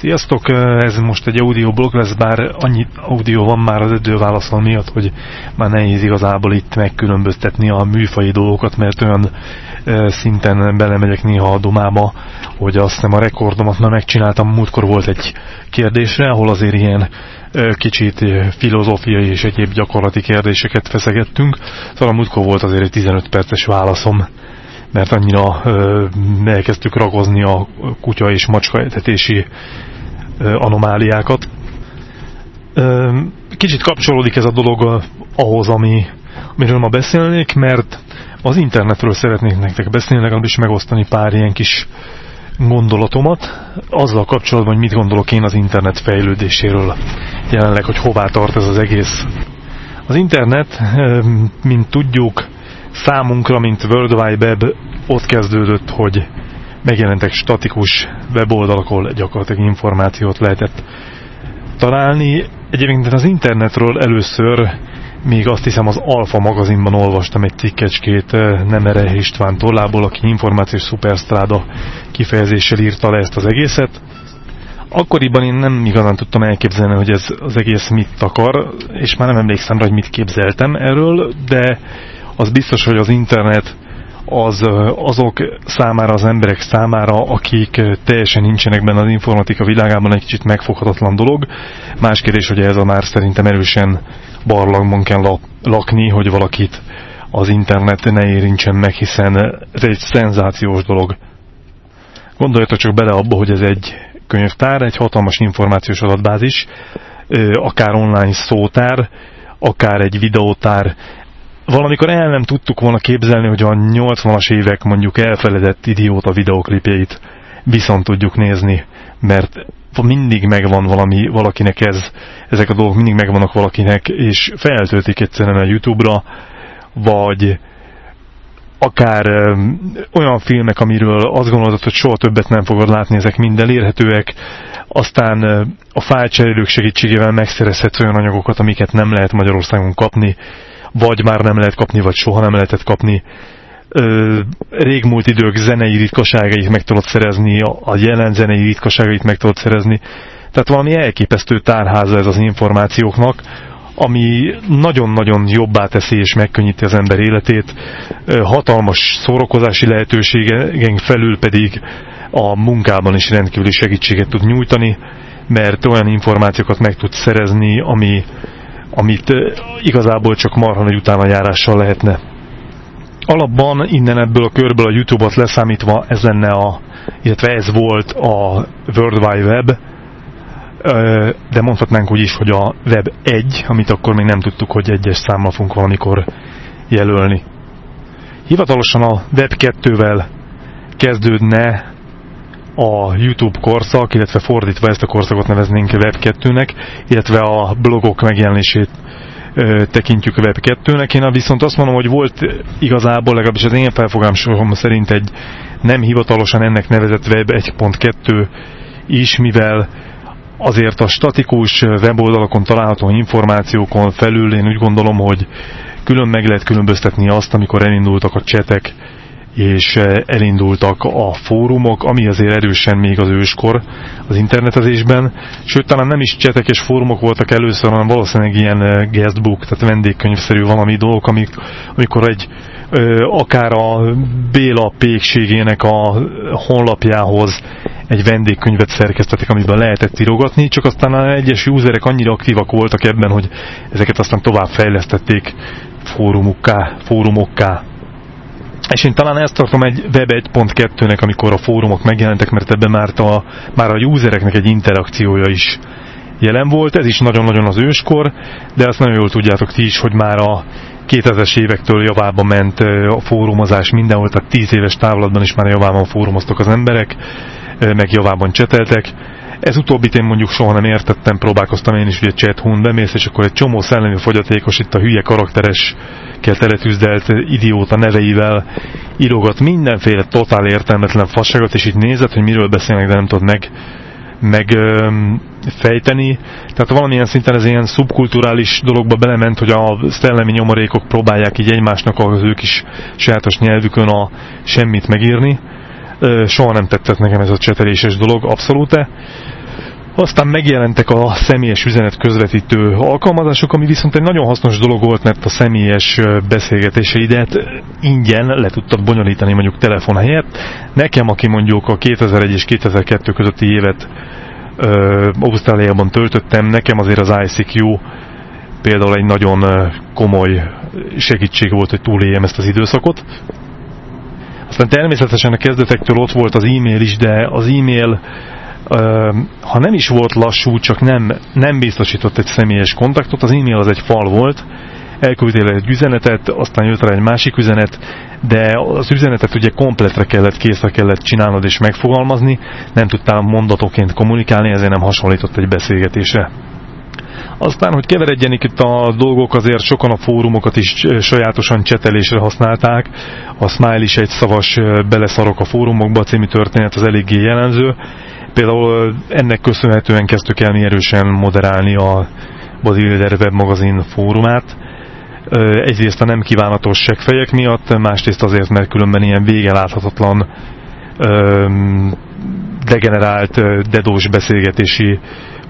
Sziasztok, ez most egy audioblog lesz, bár annyi audio van már az időválaszol miatt, hogy már nehéz igazából itt megkülönböztetni a műfai dolgokat, mert olyan szinten belemegyek néha a domába, hogy azt hiszem a rekordomat már megcsináltam, múltkor volt egy kérdésre, ahol azért ilyen kicsit filozófiai és egyéb gyakorlati kérdéseket feszegettünk, szóval múltkor volt azért egy 15 perces válaszom mert annyira elkezdtük ragozni a kutya és macska etetési anomáliákat. Kicsit kapcsolódik ez a dolog ahhoz, ami, amiről ma beszélnék, mert az internetről szeretnék nektek beszélni, legalábbis megosztani pár ilyen kis gondolatomat, azzal kapcsolatban, hogy mit gondolok én az internet fejlődéséről, jelenleg, hogy hová tart ez az egész. Az internet, mint tudjuk, számunkra, mint World Wide Web ott kezdődött, hogy megjelentek statikus weboldalak, ahol gyakorlatilag információt lehetett találni. Egyébként az internetről először még azt hiszem az Alfa magazinban olvastam egy cikkecskét eh, Nemere István tollából, aki információs szuperstráda kifejezéssel írta le ezt az egészet. Akkoriban én nem igazán tudtam elképzelni, hogy ez az egész mit akar, és már nem emlékszem rá, hogy mit képzeltem erről, de az biztos, hogy az internet az azok számára, az emberek számára, akik teljesen nincsenek benne az informatika világában egy kicsit megfoghatatlan dolog. Más kérdés, hogy ez a már szerintem erősen barlangban kell lakni, hogy valakit az internet ne érintsen meg, hiszen ez egy szenzációs dolog. Gondoljatok csak bele abba, hogy ez egy könyvtár, egy hatalmas információs adatbázis, akár online szótár, akár egy videótár, valamikor el nem tudtuk volna képzelni, hogy a 80-as évek mondjuk elfeledett idióta videoklipjeit viszont tudjuk nézni, mert mindig megvan valami, valakinek ez, ezek a dolgok mindig megvannak valakinek, és feltöltik egyszerűen a Youtube-ra, vagy akár olyan filmek, amiről azt gondolod, hogy soha többet nem fogod látni, ezek mind elérhetőek, aztán a fájlcserélők segítségével megszerezhetsz olyan anyagokat, amiket nem lehet Magyarországon kapni, vagy már nem lehet kapni, vagy soha nem lehetett kapni. Ö, régmúlt idők zenei ritkaságait meg tudod szerezni, a jelen zenei ritkaságait meg tudod szerezni. Tehát valami elképesztő tárháza ez az információknak, ami nagyon-nagyon jobbá teszi és megkönnyíti az ember életét. Hatalmas szórakozási lehetőségen felül pedig a munkában is rendkívüli segítséget tud nyújtani, mert olyan információkat meg tud szerezni, ami amit igazából csak marha nagy utánajárással lehetne. Alapban innen ebből a körből a Youtube-ot leszámítva ez lenne a, illetve ez volt a World Wide Web, de mondhatnánk úgy is, hogy a Web 1, amit akkor még nem tudtuk, hogy egyes számmal fogunk valamikor jelölni. Hivatalosan a Web 2-vel kezdődne a YouTube korszak, illetve fordítva ezt a korszakot neveznénk Web2-nek, illetve a blogok megjelenését tekintjük Web2-nek. Én viszont azt mondom, hogy volt igazából, legalábbis az én felfogásom szerint egy nem hivatalosan ennek nevezett Web 1.2 is, mivel azért a statikus weboldalakon található információkon felül én úgy gondolom, hogy külön meg lehet különböztetni azt, amikor elindultak a csetek, és eh, elindultak a fórumok, ami azért erősen még az őskor az internetezésben, sőt talán nem is csetek és fórumok voltak először, hanem valószínűleg ilyen eh, guestbook, tehát vendégkönyvszerű valami dolgok, amik, amikor egy akár a Béla pékségének a honlapjához egy vendégkönyvet szerkesztettek, amiben lehetett írogatni, csak aztán a egyes userek annyira aktívak voltak ebben, hogy ezeket aztán tovább fejlesztették fórumokká, fórumokká és én talán ezt tartom egy Web 1.2-nek, amikor a fórumok megjelentek, mert ebben már a, már a usereknek egy interakciója is jelen volt. Ez is nagyon-nagyon az őskor, de azt nagyon jól tudjátok ti is, hogy már a 2000-es évektől javába ment a fórumozás mindenhol, tehát 10 éves távlatban is már javában fórumoztak az emberek, meg javában cseteltek. Ez utóbbit én mondjuk soha nem értettem, próbálkoztam én is, hogy egy chat hun bemész, és akkor egy csomó szellemi fogyatékos itt a hülye karakteres kell teletűzdelt idióta neveivel írogat mindenféle totál értelmetlen fasságot, és így nézed, hogy miről beszélnek, de nem tudod meg, meg öm, fejteni. Tehát valamilyen szinten ez ilyen szubkulturális dologba belement, hogy a szellemi nyomorékok próbálják így egymásnak az ők is sajátos nyelvükön a semmit megírni. Soha nem tetszett nekem ez a cseteléses dolog, abszolút -e. Aztán megjelentek a személyes üzenet közvetítő alkalmazások, ami viszont egy nagyon hasznos dolog volt, mert a személyes beszélgetéseidet ingyen le tudtad bonyolítani mondjuk telefon helyett. Nekem, aki mondjuk a 2001 és 2002 közötti évet ö, Ausztráliában töltöttem, nekem azért az ICQ például egy nagyon komoly segítség volt, hogy túléljem ezt az időszakot. Aztán természetesen a kezdetektől ott volt az e-mail is, de az e-mail ha nem is volt lassú, csak nem, nem biztosított egy személyes kontaktot, az e-mail az egy fal volt, elküldtél egy üzenetet, aztán jött rá egy másik üzenet, de az üzenetet ugye kompletre kellett, készre kellett csinálnod és megfogalmazni, nem tudtál mondatoként kommunikálni, ezért nem hasonlított egy beszélgetésre. Aztán, hogy keveredjenek itt a dolgok, azért sokan a fórumokat is sajátosan csetelésre használták. A Smile is egy szavas beleszarok a fórumokba című történet az eléggé jellemző. Például ennek köszönhetően kezdtük el mi erősen moderálni a Bazilder webmagazin fórumát. Egyrészt a nem kívánatos seggfejek miatt, másrészt azért, mert különben ilyen vége láthatatlan degenerált, dedós beszélgetési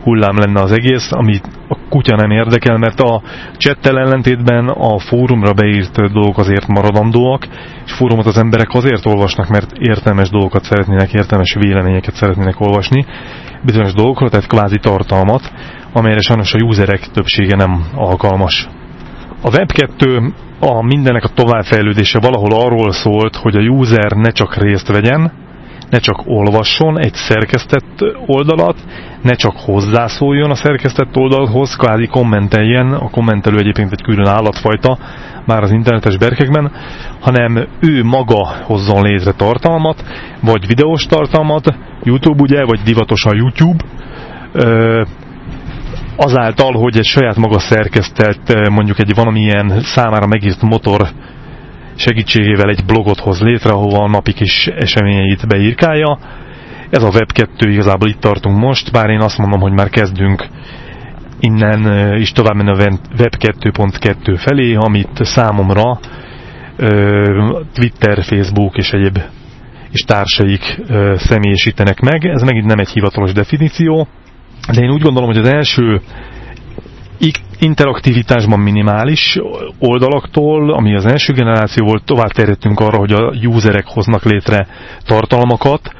hullám lenne az egész, ami a kutya nem érdekel, mert a csettel ellentétben a fórumra beírt dolgok azért maradandóak, és fórumot az emberek azért olvasnak, mert értelmes dolgokat szeretnének, értelmes véleményeket szeretnének olvasni, bizonyos dolgokra, tehát kvázi tartalmat, amelyre sajnos a userek többsége nem alkalmas. A Web2 a mindenek a továbbfejlődése valahol arról szólt, hogy a user ne csak részt vegyen, ne csak olvasson egy szerkesztett oldalat, ne csak hozzászóljon a szerkesztett oldalhoz, kvázi kommenteljen, a kommentelő egyébként egy külön állatfajta, már az internetes berkekben, hanem ő maga hozzon létre tartalmat, vagy videós tartalmat, YouTube ugye, vagy divatosan YouTube, azáltal, hogy egy saját maga szerkesztett, mondjuk egy valamilyen számára megírt motor segítségével egy blogot hoz létre, ahova a napi kis eseményeit beírkálja. Ez a Web2 igazából itt tartunk most, bár én azt mondom, hogy már kezdünk innen is tovább menni a Web 2.2 felé, amit számomra Twitter, Facebook és egyéb és társaik személyesítenek meg. Ez megint nem egy hivatalos definíció, de én úgy gondolom, hogy az első interaktivitásban minimális oldalaktól, ami az első generáció volt, tovább terjedtünk arra, hogy a userek hoznak létre tartalmakat,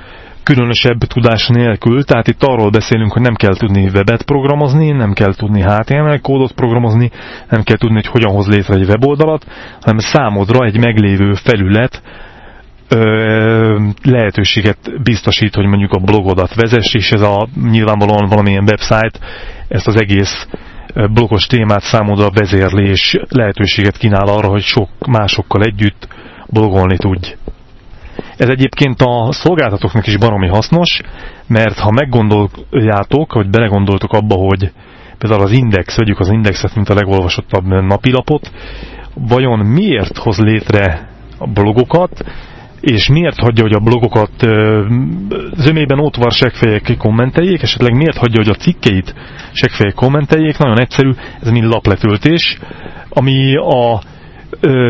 különösebb tudás nélkül, tehát itt arról beszélünk, hogy nem kell tudni webet programozni, nem kell tudni HTML kódot programozni, nem kell tudni, hogy hogyan hoz létre egy weboldalat, hanem számodra egy meglévő felület ö, lehetőséget biztosít, hogy mondjuk a blogodat vezess, és ez a nyilvánvalóan valamilyen website ezt az egész blogos témát számodra vezérli, és lehetőséget kínál arra, hogy sok másokkal együtt blogolni tudj. Ez egyébként a szolgáltatóknak is baromi hasznos, mert ha meggondoljátok, vagy belegondoltok abba, hogy például az Index, vegyük az Indexet, mint a legolvasottabb napilapot, vajon miért hoz létre a blogokat, és miért hagyja, hogy a blogokat zömében ott van segfejek kommenteljék, esetleg miért hagyja, hogy a cikkeit segfejek kommenteljék, nagyon egyszerű, ez mind lapletöltés, ami a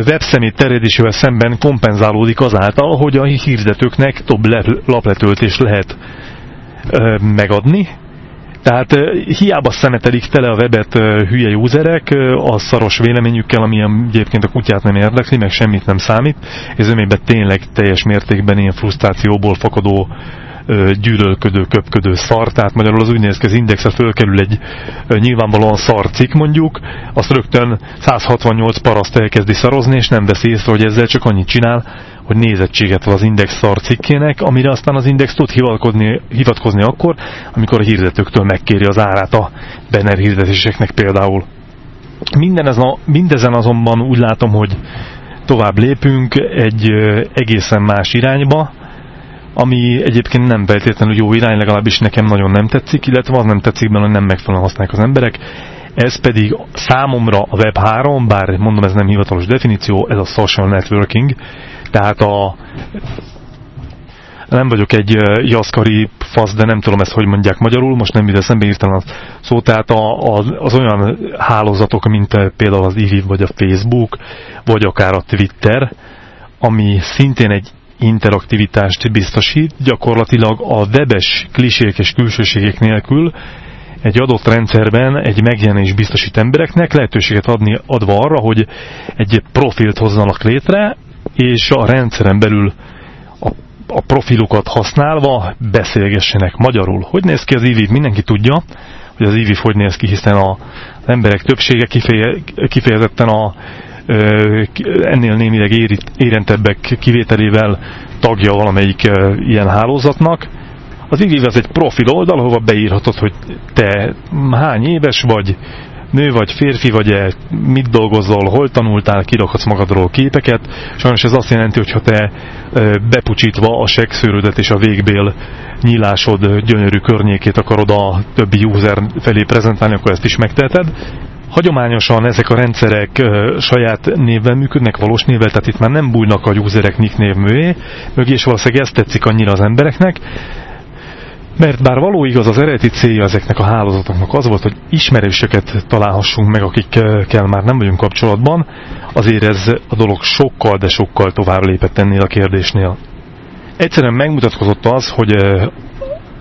webszemét terjedésével szemben kompenzálódik azáltal, hogy a hirdetőknek több lapletöltést lehet megadni, tehát hiába szemetelik tele a webet hülye userek a szaros véleményükkel, ami egyébként a kutyát nem érdekli, meg semmit nem számít, és zömében tényleg teljes mértékben ilyen frusztrációból fakadó gyűlölködő, köpködő szar, tehát magyarul az úgy néz ki, az indexre fölkerül egy nyilvánvalóan szar cikk mondjuk, azt rögtön 168 paraszt elkezdi szarozni, és nem veszi észre, hogy ezzel csak annyit csinál, hogy nézettséget az Index szar cikkének, amire aztán az Index tud hivatkozni, hivatkozni akkor, amikor a hirdetőktől megkéri az árát a banner hirdetéseknek például. Minden ez a, mindezen azonban úgy látom, hogy tovább lépünk egy egészen más irányba, ami egyébként nem feltétlenül jó irány, legalábbis nekem nagyon nem tetszik, illetve az nem tetszik benne, hogy nem megfelelően használják az emberek. Ez pedig számomra a Web3, bár mondom ez nem hivatalos definíció, ez a social networking, tehát a nem vagyok egy jaszkari fasz, de nem tudom ezt, hogy mondják magyarul, most nem ide szembe írtam a szó, tehát a, az olyan hálózatok, mint például az IVIV, vagy a Facebook, vagy akár a Twitter, ami szintén egy interaktivitást biztosít, gyakorlatilag a webes klisék és külsőségek nélkül egy adott rendszerben egy megjelenés biztosít embereknek lehetőséget adni adva arra, hogy egy profilt hozzanak létre, és a rendszeren belül a, a profilukat használva beszélgessenek magyarul. Hogy néz ki az IVIV? Mindenki tudja, hogy az IVIV hogy néz ki, hiszen az emberek többsége kifeje, kifejezetten a ennél némileg érentebbek kivételével tagja valamelyik ilyen hálózatnak. Az IVIV az egy profil oldal, ahova beírhatod, hogy te hány éves vagy, nő vagy férfi vagy -e, mit dolgozol, hol tanultál, kirakhatsz magadról képeket. Sajnos ez azt jelenti, hogy ha te bepucsítva a sekszőrödet és a végbél nyílásod gyönyörű környékét akarod a többi user felé prezentálni, akkor ezt is megteheted. Hagyományosan ezek a rendszerek saját névvel működnek, valós névvel, tehát itt már nem bújnak a userek nick név mögé, mögé, és valószínűleg ezt tetszik annyira az embereknek, mert bár való igaz, az eredeti célja ezeknek a hálózatoknak az volt, hogy ismerősöket találhassunk meg, akikkel már nem vagyunk kapcsolatban, azért ez a dolog sokkal, de sokkal tovább lépett ennél a kérdésnél. Egyszerűen megmutatkozott az, hogy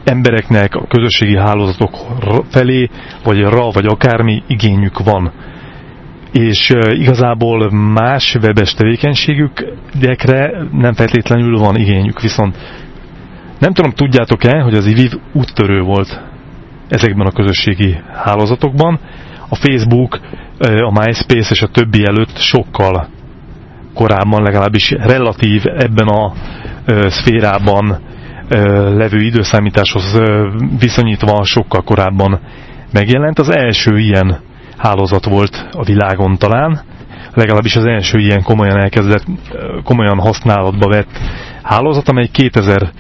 embereknek a közösségi hálózatok felé, vagy ra, vagy akármi igényük van. És igazából más webes tevékenységükre nem feltétlenül van igényük, viszont nem tudom, tudjátok-e, hogy az IVIV úttörő volt ezekben a közösségi hálózatokban. A Facebook, a MySpace és a többi előtt sokkal korábban, legalábbis relatív ebben a szférában levő időszámításhoz viszonyítva sokkal korábban megjelent. Az első ilyen hálózat volt a világon talán, legalábbis az első ilyen komolyan elkezdett, komolyan használatba vett hálózat, amely 2000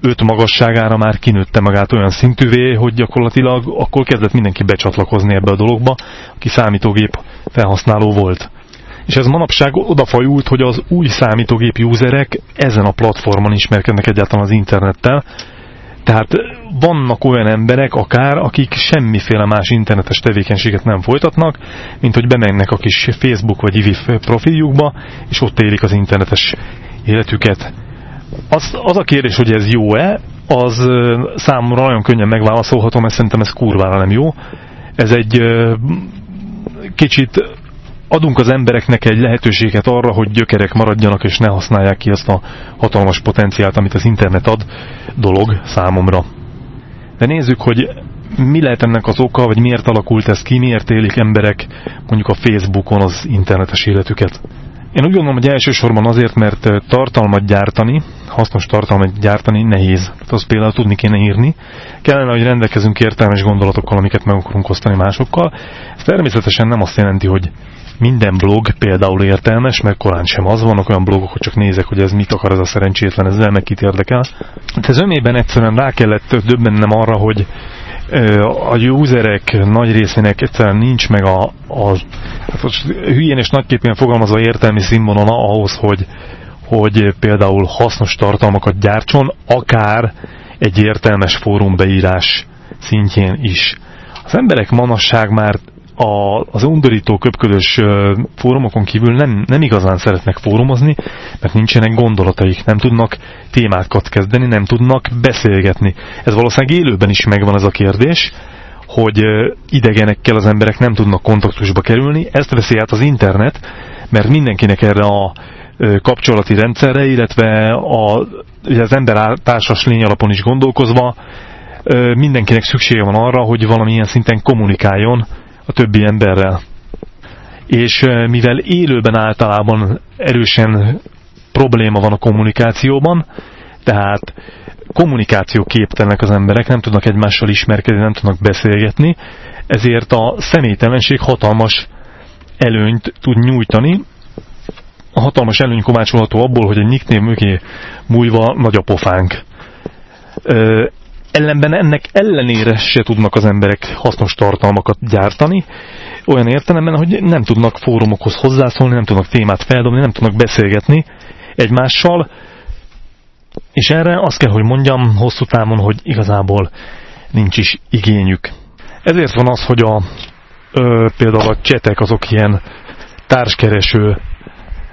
5 magasságára már kinőtte magát olyan szintűvé, hogy gyakorlatilag akkor kezdett mindenki becsatlakozni ebbe a dologba, aki számítógép felhasználó volt. És ez manapság odafajult, hogy az új számítógép userek ezen a platformon ismerkednek egyáltalán az internettel, tehát vannak olyan emberek akár, akik semmiféle más internetes tevékenységet nem folytatnak, mint hogy bemennek a kis Facebook vagy IVIF profiljukba, és ott élik az internetes életüket. Az, az a kérdés, hogy ez jó-e, az számomra nagyon könnyen megválaszolhatom, mert szerintem ez kurvára nem jó. Ez egy kicsit adunk az embereknek egy lehetőséget arra, hogy gyökerek maradjanak és ne használják ki azt a hatalmas potenciált, amit az internet ad dolog számomra. De nézzük, hogy mi lehet ennek az oka, vagy miért alakult ez ki, miért élik emberek mondjuk a Facebookon az internetes életüket. Én úgy gondolom, hogy elsősorban azért, mert tartalmat gyártani, hasznos tartalmat gyártani nehéz. Tehát azt például tudni kéne írni. Kellene, hogy rendelkezünk értelmes gondolatokkal, amiket meg akarunk osztani másokkal. Ez természetesen nem azt jelenti, hogy minden blog például értelmes, mert korán sem az. Vannak olyan blogok, hogy csak nézek, hogy ez mit akar ez a szerencsétlen, ezzel meg kit érdekel. De ez önében egyszerűen rá kellett döbbennem arra, hogy a userek nagy részének egyszerűen nincs meg a, a hát most hülyén és nagyképpen fogalmazva értelmi színvonala ahhoz, hogy, hogy például hasznos tartalmakat gyártson, akár egy értelmes fórumbeírás szintjén is. Az emberek manasság már a, az undorító köpködös fórumokon kívül nem, nem igazán szeretnek fórumozni, mert nincsenek gondolataik, nem tudnak témákat kezdeni, nem tudnak beszélgetni. Ez valószínűleg élőben is megvan ez a kérdés, hogy idegenekkel az emberek nem tudnak kontaktusba kerülni, ezt veszi át az internet, mert mindenkinek erre a kapcsolati rendszerre, illetve a, az ember társas lény alapon is gondolkozva, mindenkinek szüksége van arra, hogy valamilyen szinten kommunikáljon a többi emberrel. És mivel élőben általában erősen probléma van a kommunikációban, tehát kommunikáció képtelenek az emberek, nem tudnak egymással ismerkedni, nem tudnak beszélgetni, ezért a személytelenség hatalmas előnyt tud nyújtani. A hatalmas előny kovácsolható abból, hogy egy nicknév mögé múlva nagy a pofánk ellenben ennek ellenére se tudnak az emberek hasznos tartalmakat gyártani, olyan értelemben, hogy nem tudnak fórumokhoz hozzászólni, nem tudnak témát feldobni, nem tudnak beszélgetni egymással, és erre azt kell, hogy mondjam hosszú távon, hogy igazából nincs is igényük. Ezért van az, hogy a, ö, például a csetek azok ilyen társkereső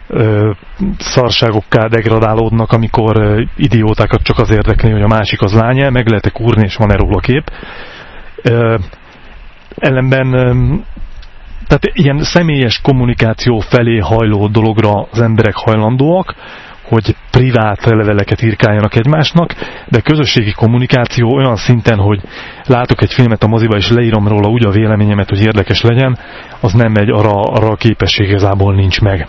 ö, szarságokká degradálódnak, amikor ö, idiótákat csak az érdekli, hogy a másik az lánya, meg lehet-e kúrni, és van-e róla kép. Ö, ellenben tehát ilyen személyes kommunikáció felé hajló dologra az emberek hajlandóak, hogy privát leveleket írkáljanak egymásnak, de közösségi kommunikáció olyan szinten, hogy látok egy filmet a moziba, és leírom róla úgy a véleményemet, hogy érdekes legyen, az nem megy, arra, arra a képesség igazából nincs meg.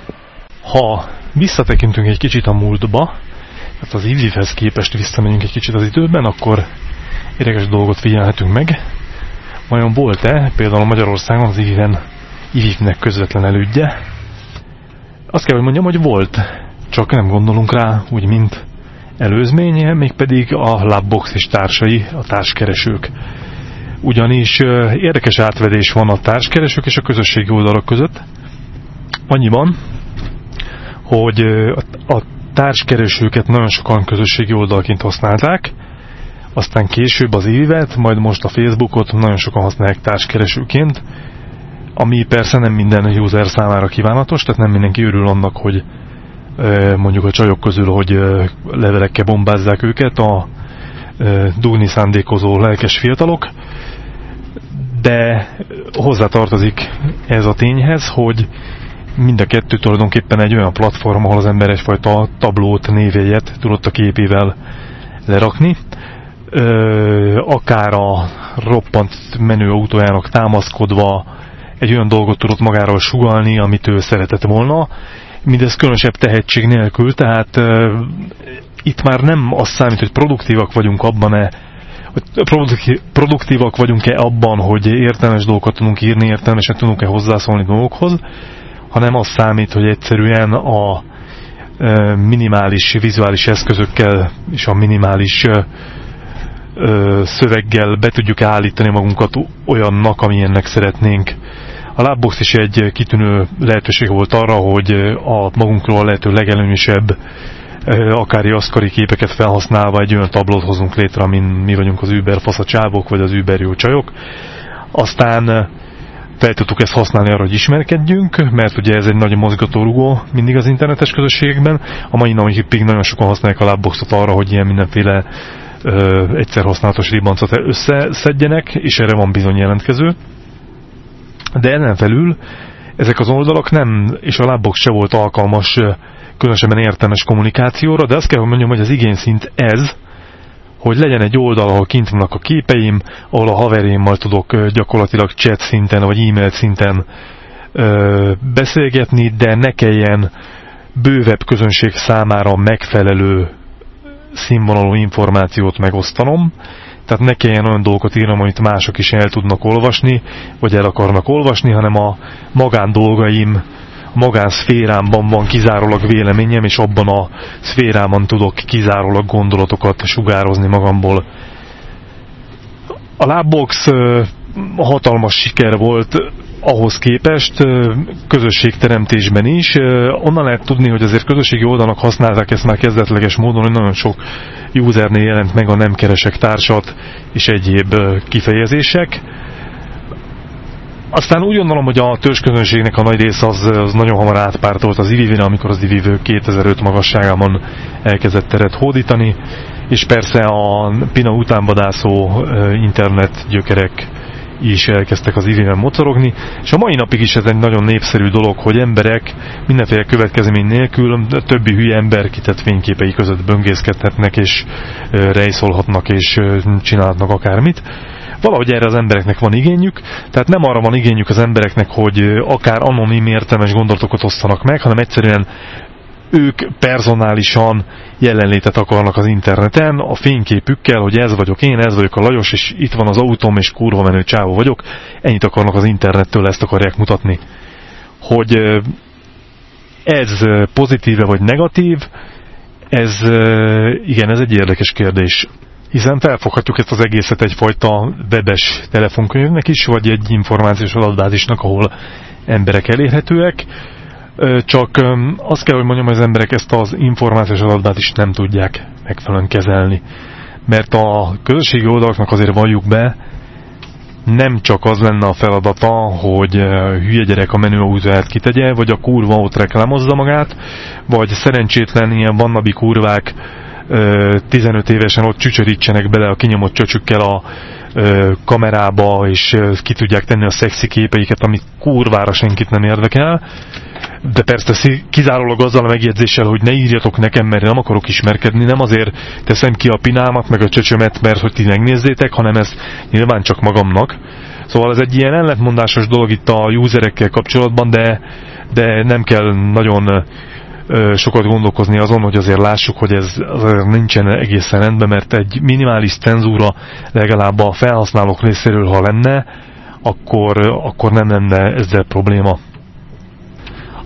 Ha visszatekintünk egy kicsit a múltba, tehát az Ivivhez képest visszamegyünk egy kicsit az időben, akkor érdekes dolgot figyelhetünk meg. Vajon volt-e például Magyarországon az Iviven, Ivivnek közvetlen elődje? Azt kell, hogy mondjam, hogy volt csak nem gondolunk rá úgy, mint előzménye, mégpedig a Labbox és társai, a társkeresők. Ugyanis érdekes átvedés van a társkeresők és a közösségi oldalak között. Annyiban, hogy a társkeresőket nagyon sokan közösségi oldalként használták, aztán később az évet, majd most a Facebookot nagyon sokan használják társkeresőként, ami persze nem minden user számára kívánatos, tehát nem mindenki örül annak, hogy mondjuk a csajok közül, hogy levelekkel bombázzák őket a dugni szándékozó lelkes fiatalok, de hozzátartozik ez a tényhez, hogy mind a kettő tulajdonképpen egy olyan platform, ahol az ember egyfajta tablót, névjegyet tudott a képével lerakni, akár a roppant menő autójának támaszkodva egy olyan dolgot tudott magáról sugalni, amit ő szeretett volna, mindez különösebb tehetség nélkül, tehát uh, itt már nem az számít, hogy produktívak vagyunk abban-e, produktívak vagyunk-e abban, hogy értelmes dolgokat tudunk írni, értelmesen tudunk-e hozzászólni dolgokhoz, hanem az számít, hogy egyszerűen a minimális vizuális eszközökkel és a minimális szöveggel be tudjuk állítani magunkat olyannak, amilyennek szeretnénk a Labbox is egy kitűnő lehetőség volt arra, hogy a magunkról a lehető legelőnyösebb akár jaszkari képeket felhasználva egy olyan tablót hozunk létre, amin mi vagyunk az Uber faszacsávok, vagy az Uber jó csajok. Aztán fel tudtuk ezt használni arra, hogy ismerkedjünk, mert ugye ez egy nagy mozgatórugó mindig az internetes közösségekben. A mai napig nagyon sokan használják a Labboxot arra, hogy ilyen mindenféle ö, egyszer használatos ribancot összeszedjenek, és erre van bizony jelentkező de ezen felül ezek az oldalak nem, és a lábok se volt alkalmas különösebben értelmes kommunikációra, de azt kell, hogy mondjam, hogy az igényszint ez, hogy legyen egy oldal, ahol kint vannak a képeim, ahol a haverémmal tudok gyakorlatilag chat szinten vagy e-mail szinten ö, beszélgetni, de ne kelljen bővebb közönség számára megfelelő színvonalú információt megosztanom, tehát ne kelljen olyan dolgokat írnom, amit mások is el tudnak olvasni, vagy el akarnak olvasni, hanem a magán dolgaim, magánszférámban van kizárólag véleményem, és abban a szférában tudok kizárólag gondolatokat sugározni magamból. A Labbox hatalmas siker volt ahhoz képest közösségteremtésben is. Onnan lehet tudni, hogy azért közösségi oldalnak használták ezt már kezdetleges módon, hogy nagyon sok usernél jelent meg a nem keresek társat és egyéb kifejezések. Aztán úgy gondolom, hogy a törzsközönségnek a nagy része az, az nagyon hamar átpártolt az ivivire, amikor az ivivő 2005 magasságában elkezdett teret hódítani, és persze a Pina utánbadászó internet gyökerek is elkezdtek az iviben mocorogni, és a mai napig is ez egy nagyon népszerű dolog, hogy emberek mindenféle következmény nélkül többi hülye ember kitett fényképei között böngészkedhetnek, és rejszolhatnak, és csinálhatnak akármit. Valahogy erre az embereknek van igényük, tehát nem arra van igényük az embereknek, hogy akár anonim értelmes gondolatokat osztanak meg, hanem egyszerűen ők personálisan jelenlétet akarnak az interneten, a fényképükkel, hogy ez vagyok én, ez vagyok a Lajos, és itt van az autóm, és kurva menő csávó vagyok, ennyit akarnak az internettől, ezt akarják mutatni. Hogy ez pozitíve vagy negatív, ez igen, ez egy érdekes kérdés. Hiszen felfoghatjuk ezt az egészet egyfajta webes telefonkönyvnek is, vagy egy információs adatbázisnak, ahol emberek elérhetőek, csak azt kell, hogy mondjam, hogy az emberek ezt az információs adatbát is nem tudják megfelelően kezelni. Mert a közösségi oldalaknak azért valljuk be, nem csak az lenne a feladata, hogy hülye gyerek a menü autóját kitegye, vagy a kurva ott reklámozza magát, vagy szerencsétlen ilyen vannabi kurvák 15 évesen ott csücsörítsenek bele a kinyomott csöcsükkel a kamerába, és ki tudják tenni a szexi képeiket, amit kurvára senkit nem érdekel. De persze kizárólag azzal a megjegyzéssel, hogy ne írjatok nekem, mert nem akarok ismerkedni, nem azért teszem ki a pinámat, meg a csöcsömet, mert hogy ti megnézzétek, hanem ez nyilván csak magamnak. Szóval ez egy ilyen ellentmondásos dolog itt a userekkel kapcsolatban, de, de nem kell nagyon sokat gondolkozni azon, hogy azért lássuk, hogy ez azért nincsen egészen rendben, mert egy minimális cenzúra legalább a felhasználók részéről, ha lenne, akkor, akkor nem lenne ezzel probléma.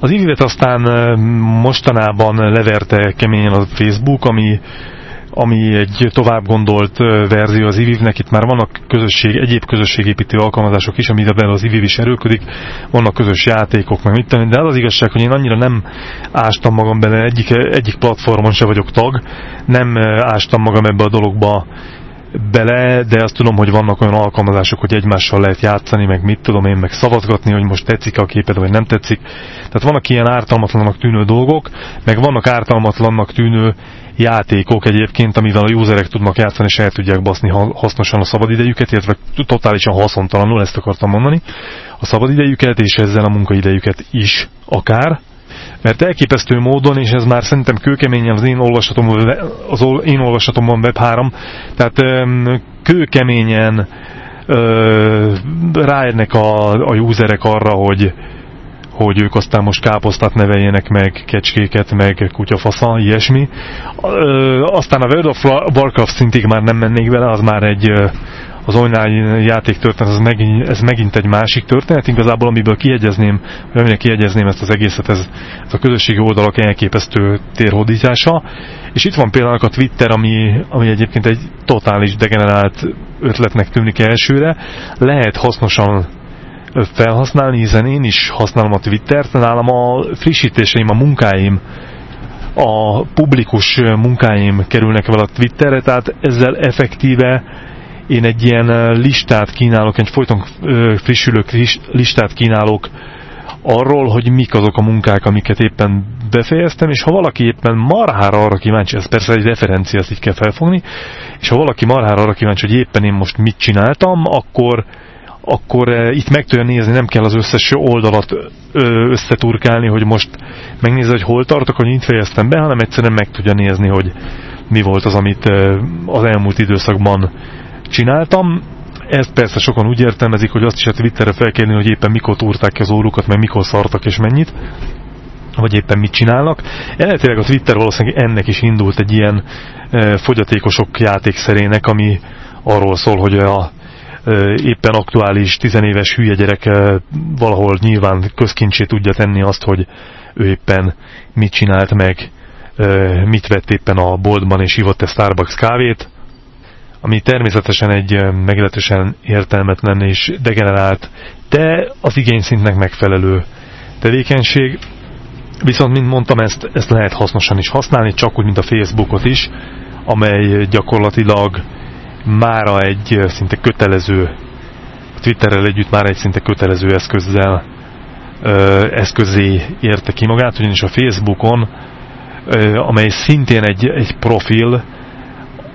Az ivivet aztán mostanában leverte keményen a Facebook, ami ami egy tovább gondolt verzió az IVIV-nek. Itt már vannak közösség, egyéb közösségépítő alkalmazások is, amiben az IVIV is erőködik, vannak közös játékok, meg mit tenni, de az az igazság, hogy én annyira nem ástam magam bele, egyik, egyik platformon se vagyok tag, nem ástam magam ebbe a dologba bele, de azt tudom, hogy vannak olyan alkalmazások, hogy egymással lehet játszani, meg mit tudom én, meg szavazgatni, hogy most tetszik a képed, vagy nem tetszik. Tehát vannak ilyen ártalmatlannak tűnő dolgok, meg vannak ártalmatlannak tűnő játékok egyébként, amivel a userek tudnak játszani, és el tudják baszni hasznosan a szabadidejüket, illetve totálisan haszontalanul, ezt akartam mondani, a szabadidejüket, és ezzel a munkaidejüket is akár, mert elképesztő módon, és ez már szerintem kőkeményen az én olvasatom, az én olvasatomban Web3, tehát kőkeményen ráérnek a, a userek arra, hogy, hogy ők aztán most káposztát neveljenek meg, kecskéket, meg kutyafasza, ilyesmi. Aztán a World of Warcraft szintig már nem mennék bele, az már egy az online játék történet, ez megint, ez megint egy másik történet, igazából amiből kiegyezném, aminek kiegyezném ezt az egészet, ez, ez a közösségi oldalak elképesztő térhódítása. És itt van például a Twitter, ami, ami egyébként egy totális degenerált ötletnek tűnik elsőre. Lehet hasznosan felhasználni, hiszen én is használom a Twittert, nálam a frissítéseim, a munkáim, a publikus munkáim kerülnek vele a Twitterre, tehát ezzel effektíve én egy ilyen listát kínálok, egy folyton frissülő listát kínálok arról, hogy mik azok a munkák, amiket éppen befejeztem, és ha valaki éppen marhára arra kíváncsi, ez persze egy referencia, ezt így kell felfogni, és ha valaki marhára arra kíváncsi, hogy éppen én most mit csináltam, akkor akkor itt meg tudja nézni, nem kell az összes oldalat összeturkálni, hogy most megnézze, hogy hol tartok, hogy itt fejeztem be, hanem egyszerűen meg tudja nézni, hogy mi volt az, amit az elmúlt időszakban csináltam. Ezt persze sokan úgy értelmezik, hogy azt is a Twitterre felkérni, hogy éppen mikor túrták ki az órukat, meg mikor szartak és mennyit vagy éppen mit csinálnak. Eredetileg a Twitter valószínűleg ennek is indult egy ilyen e, fogyatékosok játékszerének, ami arról szól, hogy a éppen aktuális tizenéves hülye gyerek valahol nyilván közkincsé tudja tenni azt, hogy ő éppen mit csinált meg, mit vett éppen a boltban és hívott-e Starbucks kávét, ami természetesen egy meglehetősen értelmetlen és degenerált, de az igényszintnek megfelelő tevékenység. Viszont, mint mondtam, ezt, ezt lehet hasznosan is használni, csak úgy, mint a Facebookot is, amely gyakorlatilag mára egy szinte kötelező, Twitterrel együtt már egy szinte kötelező eszközzel eszközé érte ki magát, ugyanis a Facebookon, amely szintén egy, egy profil,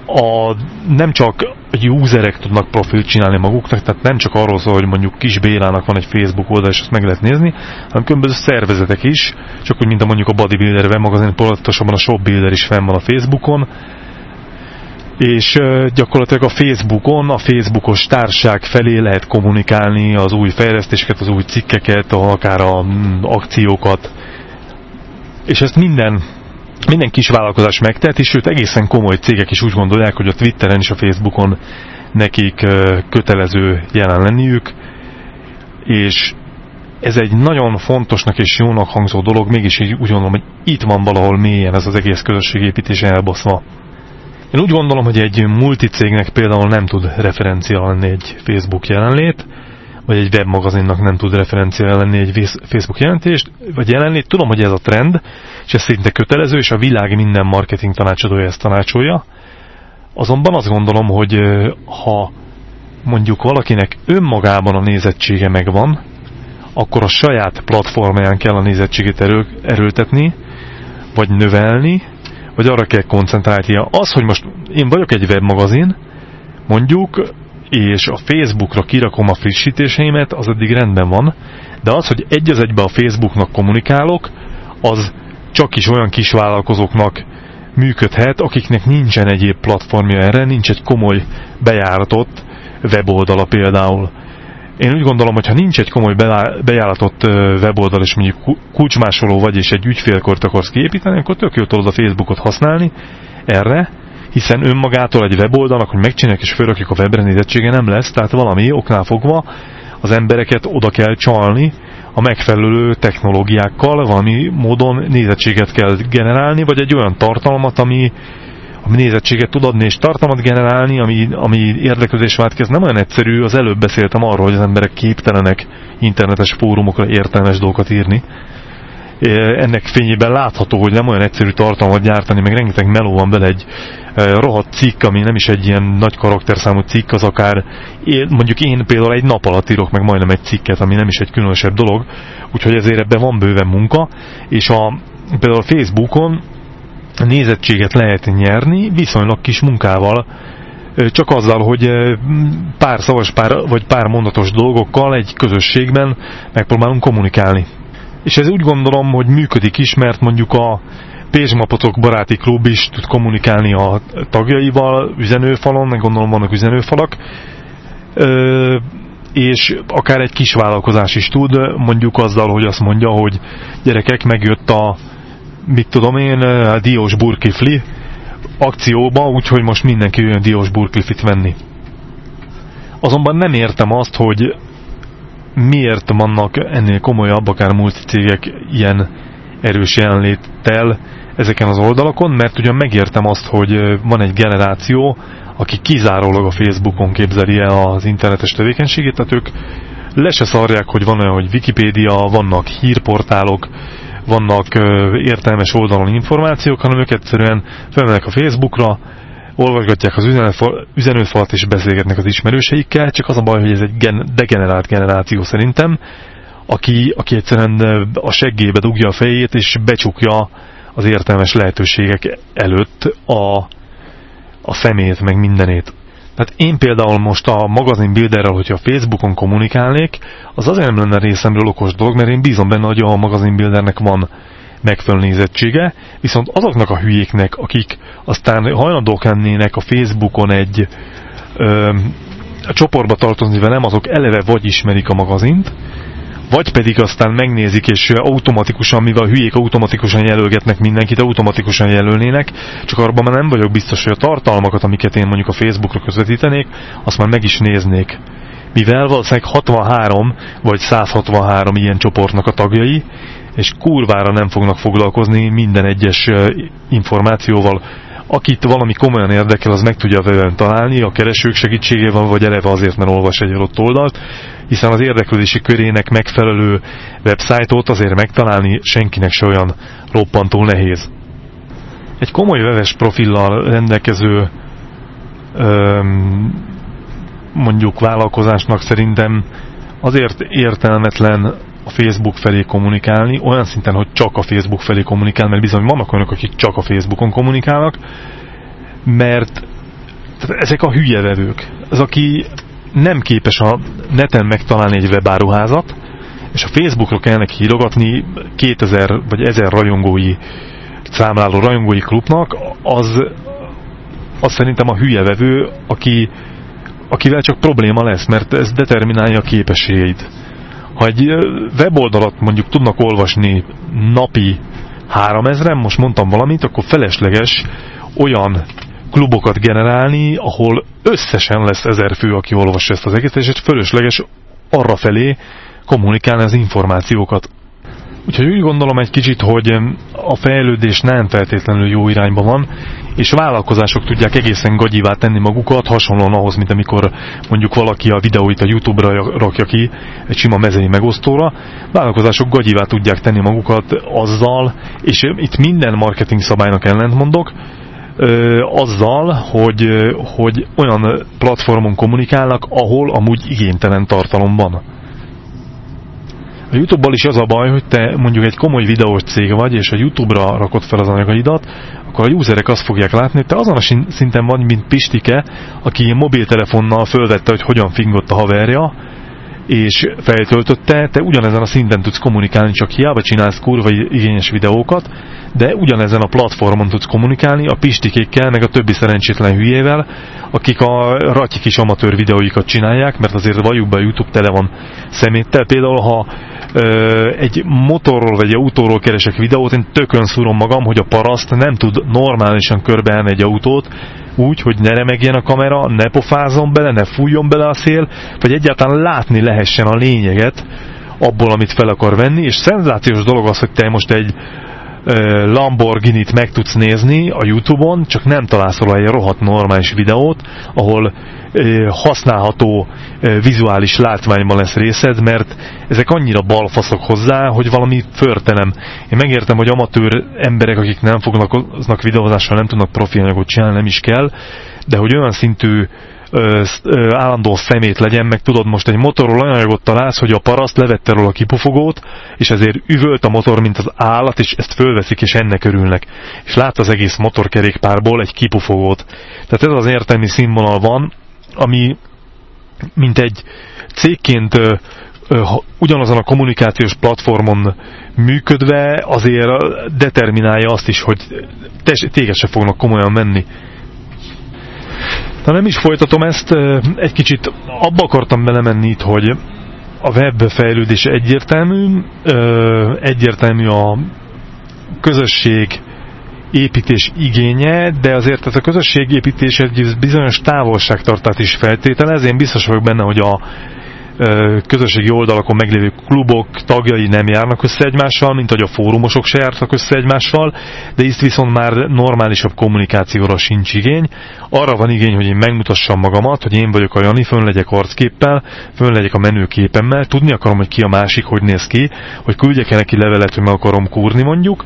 a, nem csak a userek tudnak profilt csinálni maguknak, tehát nem csak arról szól, hogy mondjuk Kis Bélának van egy Facebook oldal, és azt meg lehet nézni, hanem különböző szervezetek is, csak úgy, mint a mondjuk a Bodybuilder webmagazin, pontosabban a Shopbuilder is fenn van a Facebookon, és gyakorlatilag a Facebookon, a Facebookos társág felé lehet kommunikálni az új fejlesztéseket, az új cikkeket, akár a mm, akciókat, és ezt minden, minden kis vállalkozás megteheti, sőt egészen komoly cégek is úgy gondolják, hogy a Twitteren és a Facebookon nekik kötelező jelen lenniük, és ez egy nagyon fontosnak és jónak hangzó dolog, mégis így úgy gondolom, hogy itt van valahol mélyen ez az egész közösségépítés elbaszva. Én úgy gondolom, hogy egy multicégnek például nem tud referencia lenni egy Facebook jelenlét, vagy egy webmagazinnak nem tud referencia lenni egy Facebook jelentést, vagy jelenlét. Tudom, hogy ez a trend, és ez szinte kötelező, és a világ minden marketing tanácsadója ezt tanácsolja. Azonban azt gondolom, hogy ha mondjuk valakinek önmagában a nézettsége megvan, akkor a saját platformján kell a nézettségét erő, erőltetni, vagy növelni, vagy arra kell koncentrálnia. Az, hogy most én vagyok egy webmagazin, mondjuk, és a Facebookra kirakom a frissítéseimet, az eddig rendben van, de az, hogy egy az egybe a Facebooknak kommunikálok, az csak is olyan kisvállalkozóknak működhet, akiknek nincsen egyéb platformja erre, nincs egy komoly bejáratott weboldala például. Én úgy gondolom, hogy ha nincs egy komoly bejáratott weboldal, és mondjuk kulcsmásoló vagy, és egy ügyfélkort akarsz kiépíteni, akkor tök jó tudod a Facebookot használni erre, hiszen önmagától egy weboldalnak, hogy megcsinálják és fölrakjuk a webre nézettsége nem lesz, tehát valami oknál fogva az embereket oda kell csalni, a megfelelő technológiákkal valami módon nézettséget kell generálni, vagy egy olyan tartalmat, ami, ami nézettséget tud adni és tartalmat generálni, ami, ami érdeklődés vált ez nem olyan egyszerű, az előbb beszéltem arról, hogy az emberek képtelenek internetes fórumokra értelmes dolgokat írni. Ennek fényében látható, hogy nem olyan egyszerű tartalmat gyártani, meg rengeteg meló van bele egy rohadt cikk, ami nem is egy ilyen nagy karakterszámú cikk, az akár mondjuk én például egy nap alatt írok meg majdnem egy cikket, ami nem is egy különösebb dolog, úgyhogy ezért ebben van bőven munka, és a, például a Facebookon nézettséget lehet nyerni viszonylag kis munkával, csak azzal, hogy pár szavas pár, vagy pár mondatos dolgokkal egy közösségben megpróbálunk kommunikálni. És ez úgy gondolom, hogy működik is, mert mondjuk a Pézsmapotok baráti klub is tud kommunikálni a tagjaival üzenőfalon, meg gondolom vannak üzenőfalak, ö, és akár egy kis vállalkozás is tud, mondjuk azzal, hogy azt mondja, hogy gyerekek, megjött a, mit tudom én, a Diós Burkifli akcióba, úgyhogy most mindenki jön Diós Burkiflit venni. Azonban nem értem azt, hogy miért vannak ennél komolyabb, akár multicégek ilyen erős jelenléttel ezeken az oldalakon, mert ugyan megértem azt, hogy van egy generáció, aki kizárólag a Facebookon képzeli el az internetes tevékenységét, tehát ők le se szarják, hogy van olyan, hogy Wikipédia, vannak hírportálok, vannak értelmes oldalon információk, hanem ők egyszerűen felmennek a Facebookra, olvasgatják az üzenőfalat és beszélgetnek az ismerőseikkel, csak az a baj, hogy ez egy gen degenerált generáció szerintem, aki, aki egyszerűen a seggébe dugja a fejét és becsukja az értelmes lehetőségek előtt a, a szemét, meg mindenét. Tehát én például most a magazin builderrel, hogyha Facebookon kommunikálnék, az azért nem lenne részemről okos dolog, mert én bízom benne, hogy a magazin buildernek van megfelelő nézettsége, viszont azoknak a hülyéknek, akik aztán hajlandók lennének a Facebookon egy ö, a csoportba tartozni velem, azok eleve vagy ismerik a magazint, vagy pedig aztán megnézik, és automatikusan, mivel a hülyék automatikusan jelölgetnek mindenkit, automatikusan jelölnének, csak arban már nem vagyok biztos, hogy a tartalmakat, amiket én mondjuk a Facebookra közvetítenék, azt már meg is néznék. Mivel valószínűleg 63 vagy 163 ilyen csoportnak a tagjai, és kurvára nem fognak foglalkozni minden egyes információval. Akit valami komolyan érdekel, az meg tudja velem találni, a keresők segítségével, vagy eleve azért, mert olvas egy adott oldalt, hiszen az érdeklődési körének megfelelő websájtot azért megtalálni senkinek se olyan roppantól nehéz. Egy komoly weves profillal rendelkező öm, mondjuk vállalkozásnak szerintem azért értelmetlen a Facebook felé kommunikálni, olyan szinten, hogy csak a Facebook felé kommunikál, mert bizony vannak olyanok, akik csak a Facebookon kommunikálnak, mert ezek a hülye vevők. Az, aki nem képes a neten megtalálni egy webáruházat, és a Facebookra kell neki hírogatni 2000 vagy 1000 rajongói számláló rajongói klubnak, az, az szerintem a hülye vevő, aki, akivel csak probléma lesz, mert ez determinálja a képességeit. Ha egy weboldalat mondjuk tudnak olvasni napi 3000-en, most mondtam valamit, akkor felesleges olyan klubokat generálni, ahol összesen lesz ezer fő, aki olvassa ezt az egészet, és fölösleges arra felé kommunikálni az információkat. Úgyhogy úgy gondolom egy kicsit, hogy a fejlődés nem feltétlenül jó irányba van, és vállalkozások tudják egészen gagyivá tenni magukat, hasonlóan ahhoz, mint amikor mondjuk valaki a videóit a Youtube-ra rakja ki, egy sima mezei megosztóra. Vállalkozások gagyivá tudják tenni magukat azzal, és itt minden marketing szabálynak ellentmondok, azzal, hogy, hogy olyan platformon kommunikálnak, ahol amúgy igénytelen tartalom van. A Youtube-bal is az a baj, hogy te mondjuk egy komoly videós cég vagy, és a Youtube-ra rakod fel az anyagaidat, akkor a userek azt fogják látni, hogy te azon a szinten vagy, mint Pistike, aki mobiltelefonnal fölvette, hogy hogyan fingott a haverja, és feltöltötte, te ugyanezen a szinten tudsz kommunikálni, csak hiába csinálsz kurva igényes videókat, de ugyanezen a platformon tudsz kommunikálni a pistikékkel, meg a többi szerencsétlen hülyével, akik a ratyi kis amatőr videóikat csinálják, mert azért valljuk be a Youtube tele van szeméttel. Például, ha ö, egy motorról vagy egy autóról keresek videót, én tökön szúrom magam, hogy a paraszt nem tud normálisan körbeállni egy autót, úgy, hogy ne remegjen a kamera, ne pofázom bele, ne fújjon bele a szél, vagy egyáltalán látni lehessen a lényeget abból, amit fel akar venni, és szenzációs dolog az, hogy te most egy Lamborghini-t meg tudsz nézni a Youtube-on, csak nem találsz róla egy rohadt normális videót, ahol használható vizuális látványban lesz részed, mert ezek annyira balfaszok hozzá, hogy valami förtelem. Én megértem, hogy amatőr emberek, akik nem foglalkoznak videózással, nem tudnak profi anyagot csinálni, nem is kell, de hogy olyan szintű állandó szemét legyen, meg tudod, most egy motorról olyan anyagot találsz, hogy a paraszt levette róla a kipufogót, és ezért üvölt a motor, mint az állat, és ezt fölveszik, és ennek örülnek. És lát az egész motorkerékpárból egy kipufogót. Tehát ez az értelmi színvonal van, ami mint egy cégként ö, ugyanazon a kommunikációs platformon működve azért determinálja azt is, hogy téged se fognak komolyan menni. De nem is folytatom ezt, egy kicsit abba akartam belemenni itt, hogy a web fejlődése egyértelmű, egyértelmű a közösség építés igénye, de azért ez a közösségépítés egy bizonyos távolságtartát is feltételez. Én biztos vagyok benne, hogy a közösségi oldalakon meglévő klubok tagjai nem járnak össze egymással, mint hogy a fórumosok se jártak össze egymással, de itt viszont már normálisabb kommunikációra sincs igény. Arra van igény, hogy én megmutassam magamat, hogy én vagyok a Jani, fönn legyek arcképpel, fönn legyek a menőképemmel, tudni akarom, hogy ki a másik, hogy néz ki, hogy küldjek-e neki levelet, hogy meg akarom kúrni mondjuk,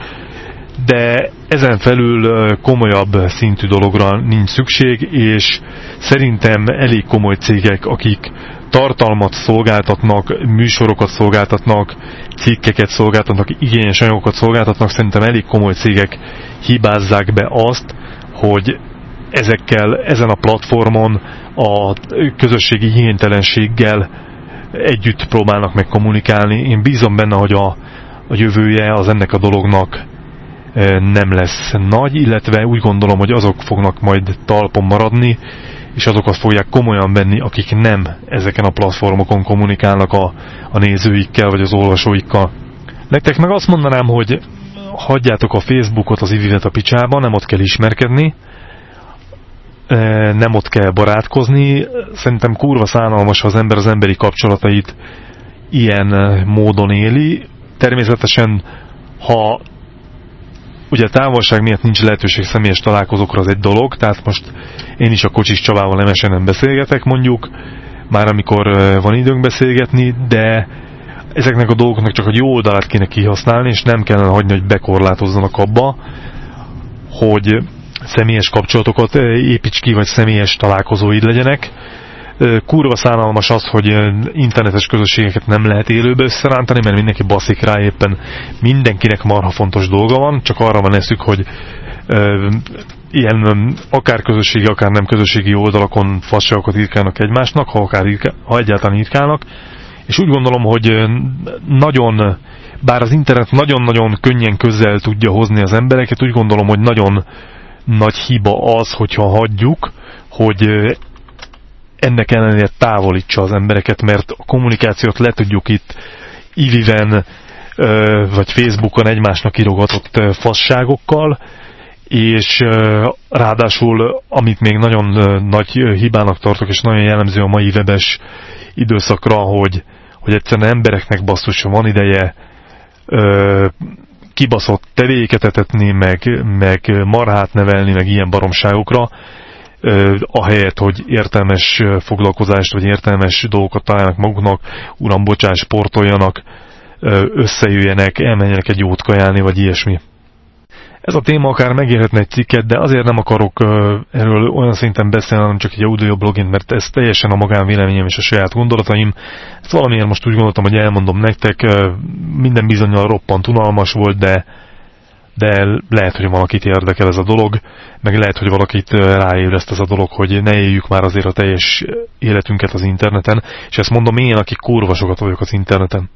de ezen felül komolyabb szintű dologra nincs szükség, és szerintem elég komoly cégek, akik tartalmat szolgáltatnak, műsorokat szolgáltatnak, cikkeket szolgáltatnak, igényes anyagokat szolgáltatnak, szerintem elég komoly cégek hibázzák be azt, hogy ezekkel, ezen a platformon a közösségi hiénytelenséggel együtt próbálnak meg kommunikálni. Én bízom benne, hogy a, a jövője az ennek a dolognak e, nem lesz nagy, illetve úgy gondolom, hogy azok fognak majd talpon maradni, és azokat fogják komolyan venni, akik nem ezeken a platformokon kommunikálnak a, a nézőikkel vagy az olvasóikkal. Nektek meg azt mondanám, hogy hagyjátok a Facebookot, az ivivet a picsába, nem ott kell ismerkedni, e, nem ott kell barátkozni. Szerintem kurva szánalmas, ha az ember az emberi kapcsolatait ilyen módon éli. Természetesen, ha ugye a távolság miatt nincs lehetőség személyes találkozókra, az egy dolog, tehát most én is a kocsis Csavával nemesen nem beszélgetek mondjuk, már amikor van időnk beszélgetni, de ezeknek a dolgoknak csak a jó oldalát kéne kihasználni, és nem kellene hagyni, hogy bekorlátozzanak abba, hogy személyes kapcsolatokat építs ki, vagy személyes találkozóid legyenek. Kurva szánalmas az, hogy internetes közösségeket nem lehet élőbe összerántani, mert mindenki baszik rá éppen. Mindenkinek marha fontos dolga van, csak arra van eszük, hogy ilyen akár közösségi, akár nem közösségi oldalakon fasságokat írkálnak egymásnak, ha, akár írká, ha egyáltalán írkálnak, és úgy gondolom, hogy nagyon, bár az internet nagyon-nagyon könnyen közel tudja hozni az embereket, úgy gondolom, hogy nagyon nagy hiba az, hogyha hagyjuk, hogy ennek ellenére távolítsa az embereket, mert a kommunikációt le tudjuk itt iviven vagy Facebookon egymásnak írogatott fasságokkal, és ráadásul, amit még nagyon nagy hibának tartok, és nagyon jellemző a mai webes időszakra, hogy, hogy egyszerűen embereknek basszus van ideje kibaszott tevéket etetni, meg, meg marhát nevelni, meg ilyen baromságokra, ahelyett, hogy értelmes foglalkozást, vagy értelmes dolgokat találnak maguknak, uram, bocsás, sportoljanak, összejöjjenek, elmenjenek egy jót kajálni, vagy ilyesmi. Ez a téma akár megérhetne egy cikket, de azért nem akarok erről olyan szinten beszélni, hanem csak egy audioblogint, mert ez teljesen a magánvéleményem és a saját gondolataim. Ezt valamiért most úgy gondoltam, hogy elmondom nektek, minden bizonyal roppant unalmas volt, de, de lehet, hogy valakit érdekel ez a dolog, meg lehet, hogy valakit ráébreszt ez a dolog, hogy ne éljük már azért a teljes életünket az interneten, és ezt mondom én, aki kurva sokat vagyok az interneten.